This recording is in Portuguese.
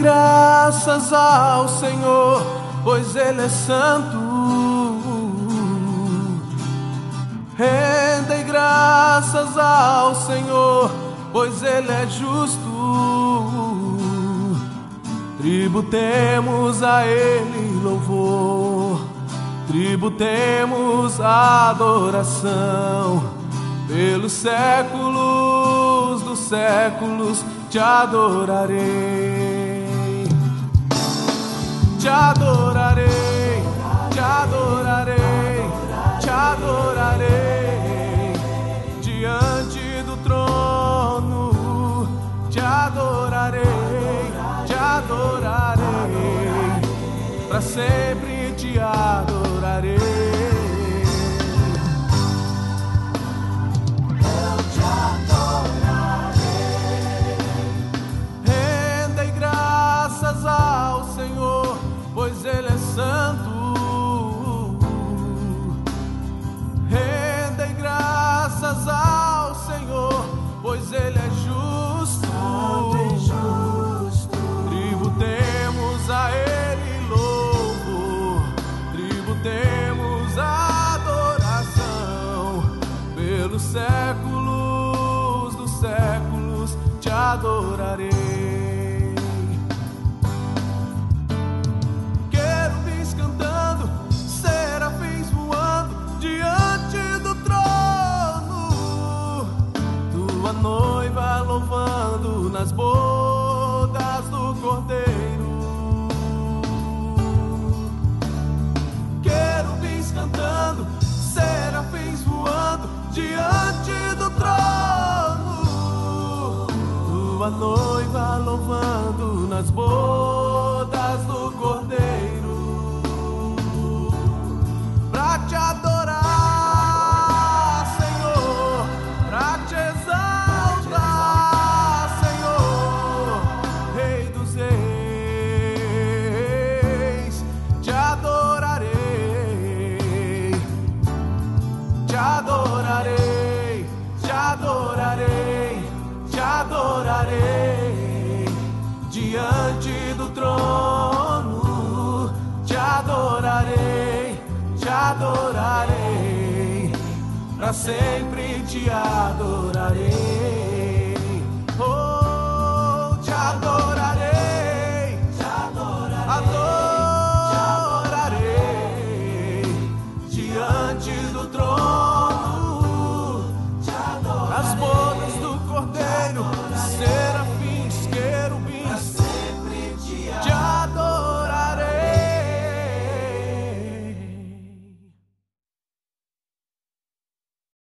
graças ao Senhor, pois Ele é santo. Rendei graças ao Senhor, pois Ele é justo. Tributemos a Ele louvor, tributemos adoração pelos séculos séculos te adorarei, te adorarei, te adorarei, te adorarei diante do trono, te adorarei, te adorarei, para sempre te adorarei. Séculos dos séculos te adorarei. Querubins cantando, serafins voando diante do trono, tua noiva louvando nas bodas noiva louvando nas bodas trono, te adorarei, te adorarei, para sempre te adorarei.